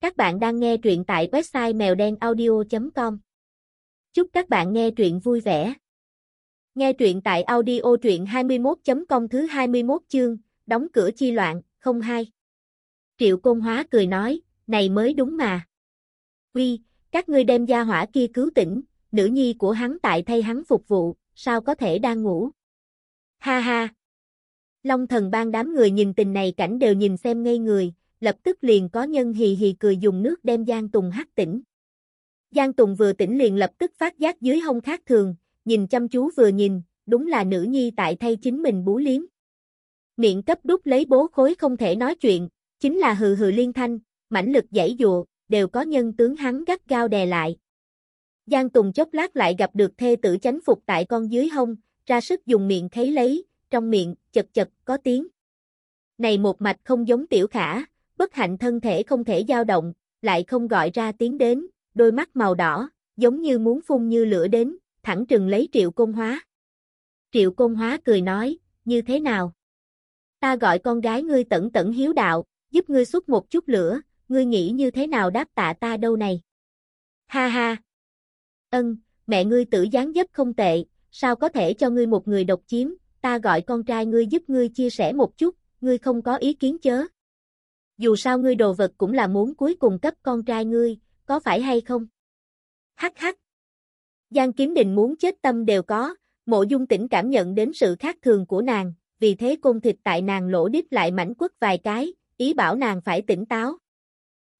Các bạn đang nghe truyện tại website mèo đen audio.com. Chúc các bạn nghe truyện vui vẻ. Nghe truyện tại audio truyện 21.com thứ 21 chương, đóng cửa chi loạn, không hai. Triệu Công Hóa cười nói, này mới đúng mà. Uy, các ngươi đem gia hỏa kia cứu tỉnh, nữ nhi của hắn tại thay hắn phục vụ, sao có thể đang ngủ. Ha ha. Long thần ban đám người nhìn tình này cảnh đều nhìn xem ngây người, lập tức liền có nhân hì hì cười dùng nước đem Giang Tùng hắt tỉnh. Giang Tùng vừa tỉnh liền lập tức phát giác dưới hông khác thường, nhìn chăm chú vừa nhìn, đúng là nữ nhi tại thay chính mình bú liếm. Miệng cấp đút lấy bố khối không thể nói chuyện, chính là hừ hừ liên thanh, mãnh lực dãy dụa, đều có nhân tướng hắn gắt gao đè lại. Giang Tùng chốc lát lại gặp được thê tử chánh phục tại con dưới hông, ra sức dùng miệng thấy lấy, trong miệng, chật chật, có tiếng. Này một mạch không giống tiểu khả, bất hạnh thân thể không thể dao động, lại không gọi ra tiếng đến, đôi mắt màu đỏ, giống như muốn phun như lửa đến, thẳng trừng lấy triệu công hóa. Triệu công hóa cười nói, như thế nào? Ta gọi con gái ngươi tẩn tẩn hiếu đạo, giúp ngươi xuất một chút lửa, ngươi nghĩ như thế nào đáp tạ ta đâu này? Ha ha! Ân, mẹ ngươi tử gián dấp không tệ, sao có thể cho ngươi một người độc chiếm, ta gọi con trai ngươi giúp ngươi chia sẻ một chút, ngươi không có ý kiến chớ dù sao ngươi đồ vật cũng là muốn cuối cùng cấp con trai ngươi, có phải hay không? Hắc hắc. Giang Kiếm Đình muốn chết tâm đều có, mộ dung tỉnh cảm nhận đến sự khác thường của nàng, vì thế côn thịt tại nàng lỗ đít lại mảnh quất vài cái, ý bảo nàng phải tỉnh táo.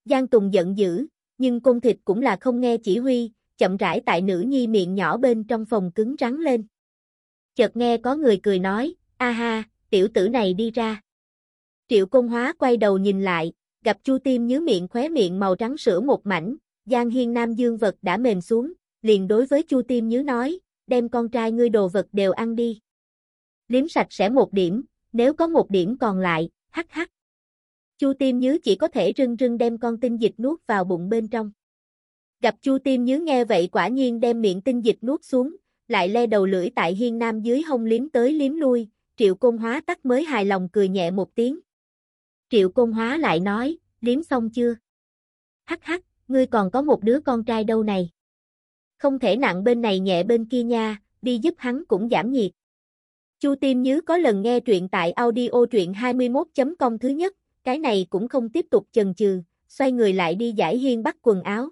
Giang Tùng giận dữ, nhưng côn thịt cũng là không nghe chỉ huy, chậm rãi tại nữ nhi miệng nhỏ bên trong phòng cứng rắn lên. Chợt nghe có người cười nói, a ha, tiểu tử này đi ra. Triệu Công Hóa quay đầu nhìn lại, gặp Chu Tiêm nhớ miệng khóe miệng màu trắng sữa một mảnh, Giang Hiên Nam dương vật đã mềm xuống, liền đối với Chu Tiêm nhớ nói, đem con trai ngươi đồ vật đều ăn đi. Liếm sạch sẽ một điểm, nếu có một điểm còn lại, hắc hắc. Chu Tiêm nhớ chỉ có thể rưng rưng đem con tinh dịch nuốt vào bụng bên trong. Gặp Chu Tiêm nhớ nghe vậy quả nhiên đem miệng tinh dịch nuốt xuống, lại le đầu lưỡi tại Hiên Nam dưới hông liếm tới liếm lui, Triệu Công Hóa tắc mới hài lòng cười nhẹ một tiếng. Triệu Công Hóa lại nói, liếm xong chưa? Hắc hắc, ngươi còn có một đứa con trai đâu này. Không thể nặng bên này nhẹ bên kia nha, đi giúp hắn cũng giảm nhiệt. Chu Tiêm Nhứ có lần nghe truyện tại audio truyện 21.com thứ nhất, cái này cũng không tiếp tục chần chừ, xoay người lại đi giải hiên bắt quần áo.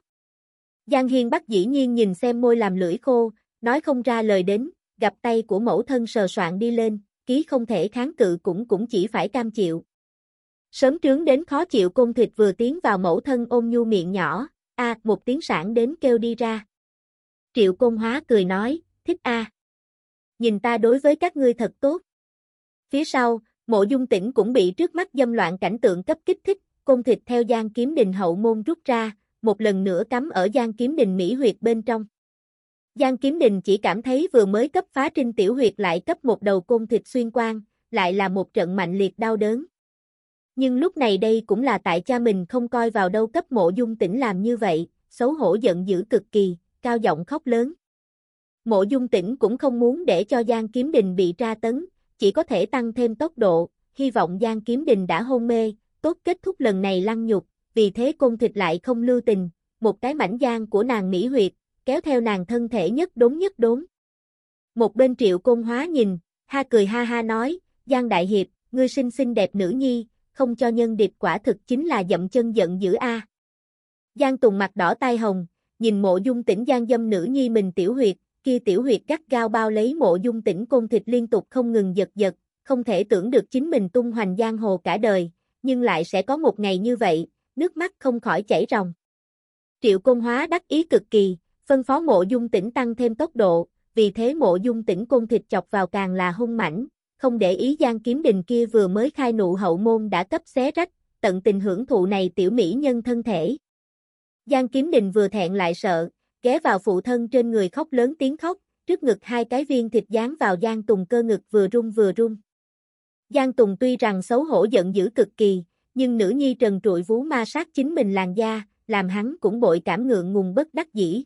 Giang Hiên bắt dĩ nhiên nhìn xem môi làm lưỡi khô, nói không ra lời đến, gặp tay của mẫu thân sờ soạn đi lên, ký không thể kháng cự cũng cũng chỉ phải cam chịu. Sớm trướng đến khó chịu cung thịt vừa tiến vào mẫu thân ôm nhu miệng nhỏ, a một tiếng sản đến kêu đi ra. Triệu công hóa cười nói, thích a. Nhìn ta đối với các ngươi thật tốt. Phía sau, mộ dung tỉnh cũng bị trước mắt dâm loạn cảnh tượng cấp kích thích, cung thịt theo gian kiếm đình hậu môn rút ra, một lần nữa cắm ở gian kiếm đình mỹ huyệt bên trong. Giang Kiếm Đình chỉ cảm thấy vừa mới cấp phá trinh tiểu huyệt lại cấp một đầu côn thịt xuyên quang lại là một trận mạnh liệt đau đớn. Nhưng lúc này đây cũng là tại cha mình không coi vào đâu cấp mộ dung tỉnh làm như vậy, xấu hổ giận dữ cực kỳ, cao giọng khóc lớn. Mộ dung tỉnh cũng không muốn để cho Giang Kiếm Đình bị tra tấn, chỉ có thể tăng thêm tốc độ, hy vọng Giang Kiếm Đình đã hôn mê, tốt kết thúc lần này lăng nhục, vì thế côn thịt lại không lưu tình, một cái mảnh giang của nàng Mỹ huyệt, kéo theo nàng thân thể nhất đốn nhất đốn. Một bên triệu côn hóa nhìn, ha cười ha ha nói, Giang Đại Hiệp, ngươi xinh xinh đẹp nữ nhi, không cho nhân điệp quả thực chính là dậm chân giận dữ a. Giang Tùng mặt đỏ tai hồng, nhìn mộ dung tỉnh Giang dâm nữ nhi mình tiểu huyệt, kia tiểu huyệt gắt gao bao lấy mộ dung tỉnh côn thịt liên tục không ngừng giật giật, không thể tưởng được chính mình tung hoành giang hồ cả đời, nhưng lại sẽ có một ngày như vậy, nước mắt không khỏi chảy ròng. Triệu Công Hóa đắc ý cực kỳ, phân phó mộ dung tỉnh tăng thêm tốc độ, vì thế mộ dung tỉnh côn thịt chọc vào càng là hung mảnh, không để ý Giang Kiếm Đình kia vừa mới khai nụ hậu môn đã cấp xé rách, tận tình hưởng thụ này tiểu mỹ nhân thân thể. Giang Kiếm Đình vừa thẹn lại sợ, ghé vào phụ thân trên người khóc lớn tiếng khóc, trước ngực hai cái viên thịt dán vào Giang Tùng cơ ngực vừa rung vừa rung. Giang Tùng tuy rằng xấu hổ giận dữ cực kỳ, nhưng nữ nhi trần trụi vú ma sát chính mình làn da, làm hắn cũng bội cảm ngượng ngùng bất đắc dĩ.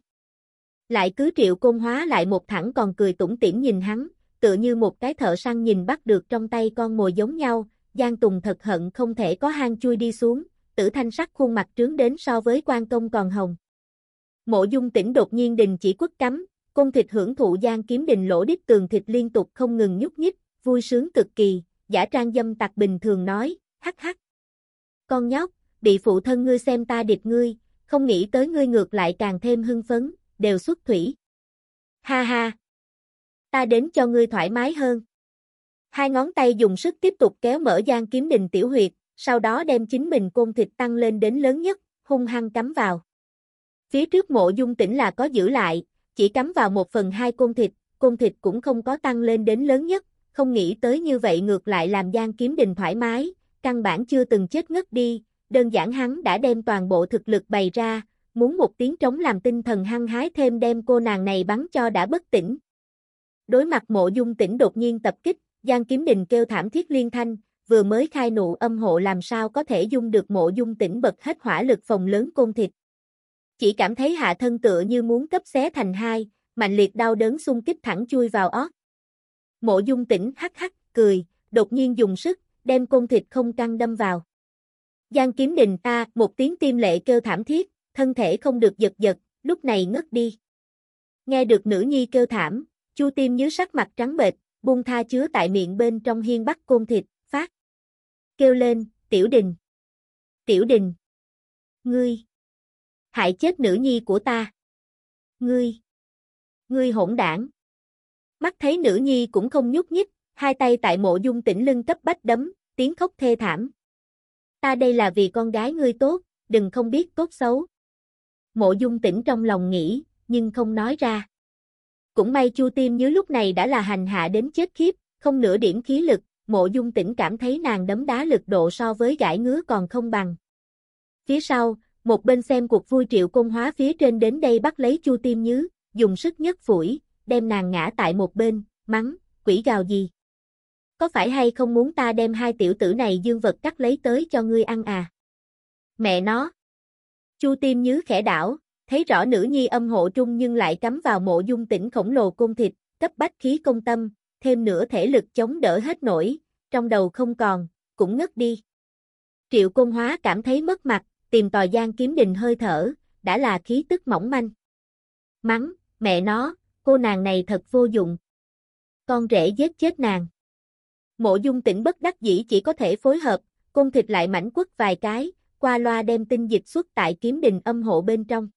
Lại cứ triệu công hóa lại một thẳng còn cười tủm tỉm nhìn hắn, tựa như một cái thợ săn nhìn bắt được trong tay con mồi giống nhau, Giang Tùng thật hận không thể có hang chui đi xuống, tử thanh sắc khuôn mặt trướng đến so với quan công còn hồng. Mộ dung tỉnh đột nhiên đình chỉ quất cắm, cung thịt hưởng thụ Giang kiếm đình lỗ đít tường thịt liên tục không ngừng nhúc nhích, vui sướng cực kỳ, giả trang dâm tặc bình thường nói, hắc hắc. Con nhóc, bị phụ thân ngươi xem ta địch ngươi, không nghĩ tới ngươi ngược lại càng thêm hưng phấn, đều xuất thủy. Ha ha. Ta đến cho ngươi thoải mái hơn. Hai ngón tay dùng sức tiếp tục kéo mở gian kiếm đình tiểu huyệt, sau đó đem chính mình côn thịt tăng lên đến lớn nhất, hung hăng cắm vào. Phía trước mộ dung tỉnh là có giữ lại, chỉ cắm vào một phần hai côn thịt, côn thịt cũng không có tăng lên đến lớn nhất, không nghĩ tới như vậy ngược lại làm Giang Kiếm Đình thoải mái, căn bản chưa từng chết ngất đi, đơn giản hắn đã đem toàn bộ thực lực bày ra, muốn một tiếng trống làm tinh thần hăng hái thêm đem cô nàng này bắn cho đã bất tỉnh. Đối mặt mộ dung tỉnh đột nhiên tập kích, Giang Kiếm Đình kêu thảm thiết liên thanh, vừa mới khai nụ âm hộ làm sao có thể dung được mộ dung tỉnh bật hết hỏa lực phòng lớn côn thịt. Chỉ cảm thấy hạ thân tựa như muốn cấp xé thành hai, mạnh liệt đau đớn xung kích thẳng chui vào ót. Mộ dung tỉnh hắc hắc, cười, đột nhiên dùng sức, đem côn thịt không căng đâm vào. Giang kiếm đình ta, một tiếng tim lệ kêu thảm thiết, thân thể không được giật giật, lúc này ngất đi. Nghe được nữ nhi kêu thảm, chu tim nhớ sắc mặt trắng bệch, buông tha chứa tại miệng bên trong hiên bắt côn thịt, phát. Kêu lên, tiểu đình. Tiểu đình. Ngươi. Hại chết nữ nhi của ta. Ngươi. Ngươi hỗn đảng. Mắt thấy nữ nhi cũng không nhúc nhích, hai tay tại mộ dung tỉnh lưng cấp bách đấm, tiếng khóc thê thảm. Ta đây là vì con gái ngươi tốt, đừng không biết tốt xấu. Mộ dung tỉnh trong lòng nghĩ, nhưng không nói ra. Cũng may chu tiêm như lúc này đã là hành hạ đến chết khiếp, không nửa điểm khí lực, mộ dung tỉnh cảm thấy nàng đấm đá lực độ so với gãi ngứa còn không bằng. Phía sau, một bên xem cuộc vui triệu công hóa phía trên đến đây bắt lấy chu tiêm nhứ, dùng sức nhất phủi, đem nàng ngã tại một bên, mắng, quỷ gào gì. Có phải hay không muốn ta đem hai tiểu tử này dương vật cắt lấy tới cho ngươi ăn à? Mẹ nó! Chu tiêm nhứ khẽ đảo, thấy rõ nữ nhi âm hộ trung nhưng lại cắm vào mộ dung tỉnh khổng lồ cung thịt, cấp bách khí công tâm, thêm nửa thể lực chống đỡ hết nổi, trong đầu không còn, cũng ngất đi. Triệu công hóa cảm thấy mất mặt, tìm tòi gian kiếm đình hơi thở, đã là khí tức mỏng manh. Mắng, mẹ nó, cô nàng này thật vô dụng. Con rể giết chết nàng. Mộ dung tỉnh bất đắc dĩ chỉ có thể phối hợp, cung thịt lại mảnh quất vài cái, qua loa đem tinh dịch xuất tại kiếm đình âm hộ bên trong.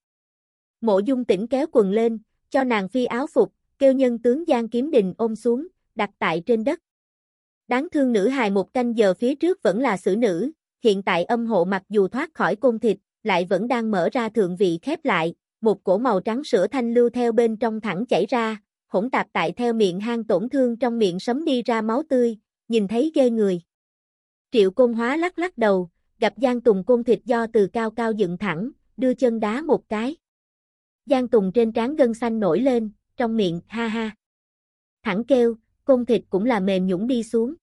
Mộ dung tỉnh kéo quần lên, cho nàng phi áo phục, kêu nhân tướng Giang Kiếm Đình ôm xuống, đặt tại trên đất. Đáng thương nữ hài một canh giờ phía trước vẫn là xử nữ, hiện tại âm hộ mặc dù thoát khỏi côn thịt, lại vẫn đang mở ra thượng vị khép lại, một cổ màu trắng sữa thanh lưu theo bên trong thẳng chảy ra, hỗn tạp tại theo miệng hang tổn thương trong miệng sấm đi ra máu tươi, nhìn thấy ghê người. Triệu Côn Hóa lắc lắc đầu, gặp Giang Tùng côn thịt do từ cao cao dựng thẳng, đưa chân đá một cái. Giang Tùng trên trán gân xanh nổi lên, trong miệng, ha ha. Thẳng kêu, côn thịt cũng là mềm nhũng đi xuống.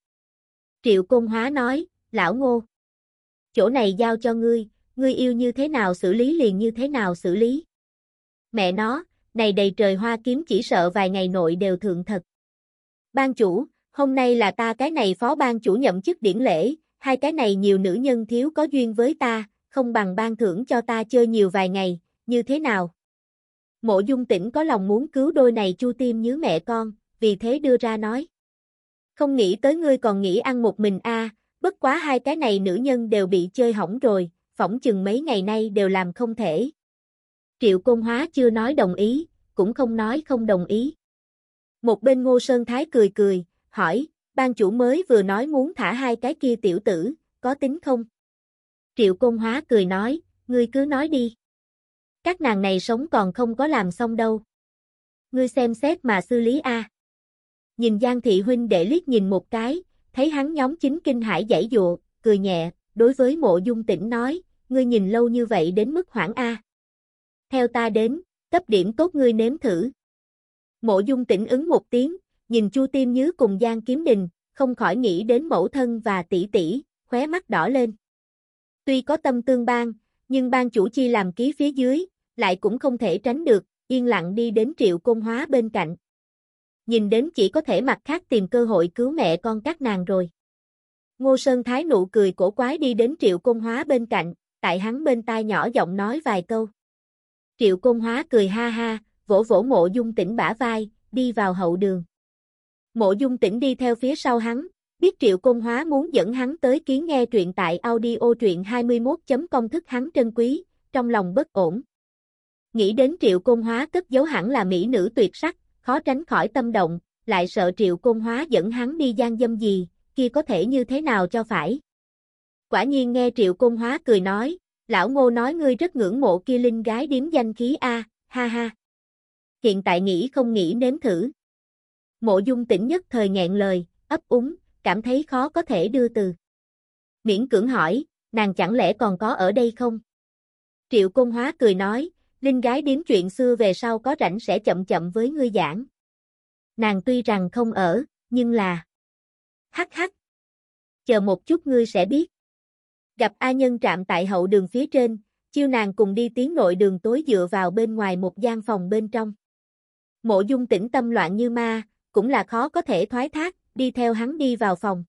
Triệu Côn Hóa nói, lão ngô. Chỗ này giao cho ngươi, ngươi yêu như thế nào xử lý liền như thế nào xử lý. Mẹ nó, này đầy trời hoa kiếm chỉ sợ vài ngày nội đều thượng thật. Ban chủ, hôm nay là ta cái này phó ban chủ nhậm chức điển lễ, hai cái này nhiều nữ nhân thiếu có duyên với ta, không bằng ban thưởng cho ta chơi nhiều vài ngày, như thế nào? Mộ dung tỉnh có lòng muốn cứu đôi này chu tim nhớ mẹ con, vì thế đưa ra nói. Không nghĩ tới ngươi còn nghĩ ăn một mình a bất quá hai cái này nữ nhân đều bị chơi hỏng rồi, phỏng chừng mấy ngày nay đều làm không thể. Triệu Công Hóa chưa nói đồng ý, cũng không nói không đồng ý. Một bên Ngô Sơn Thái cười cười, hỏi, ban chủ mới vừa nói muốn thả hai cái kia tiểu tử, có tính không? Triệu Công Hóa cười nói, ngươi cứ nói đi. Các nàng này sống còn không có làm xong đâu. Ngươi xem xét mà xử lý a. Nhìn Giang Thị Huynh để liếc nhìn một cái, thấy hắn nhóm chính kinh hải giải dụa, cười nhẹ, đối với mộ dung tỉnh nói, ngươi nhìn lâu như vậy đến mức hoảng a. Theo ta đến, cấp điểm tốt ngươi nếm thử. Mộ dung tỉnh ứng một tiếng, nhìn Chu Tiêm Nhứ cùng Giang Kiếm Đình, không khỏi nghĩ đến mẫu thân và tỷ tỷ, khóe mắt đỏ lên. Tuy có tâm tương ban, nhưng ban chủ chi làm ký phía dưới, lại cũng không thể tránh được, yên lặng đi đến triệu công hóa bên cạnh. Nhìn đến chỉ có thể mặt khác tìm cơ hội cứu mẹ con các nàng rồi. Ngô Sơn Thái nụ cười cổ quái đi đến triệu công hóa bên cạnh, tại hắn bên tai nhỏ giọng nói vài câu. Triệu công Hóa cười ha ha, vỗ vỗ mộ dung tỉnh bả vai, đi vào hậu đường. Mộ dung tỉnh đi theo phía sau hắn, biết Triệu công Hóa muốn dẫn hắn tới kiến nghe truyện tại audio truyện 21.com thức hắn trân quý, trong lòng bất ổn. Nghĩ đến Triệu Côn Hóa cất giấu hẳn là mỹ nữ tuyệt sắc, khó tránh khỏi tâm động, lại sợ Triệu Côn Hóa dẫn hắn đi gian dâm gì, kia có thể như thế nào cho phải. Quả nhiên nghe Triệu Côn Hóa cười nói, lão ngô nói ngươi rất ngưỡng mộ kia linh gái điếm danh khí A, ha ha. Hiện tại nghĩ không nghĩ nếm thử. Mộ dung tỉnh nhất thời nghẹn lời, ấp úng, cảm thấy khó có thể đưa từ. Miễn cưỡng hỏi, nàng chẳng lẽ còn có ở đây không? Triệu Công Hóa cười nói, Linh gái điếm chuyện xưa về sau có rảnh sẽ chậm chậm với ngươi giảng. Nàng tuy rằng không ở, nhưng là... Hắc hắc. Chờ một chút ngươi sẽ biết. Gặp A Nhân trạm tại hậu đường phía trên, chiêu nàng cùng đi tiến nội đường tối dựa vào bên ngoài một gian phòng bên trong. Mộ dung tĩnh tâm loạn như ma, cũng là khó có thể thoái thác, đi theo hắn đi vào phòng.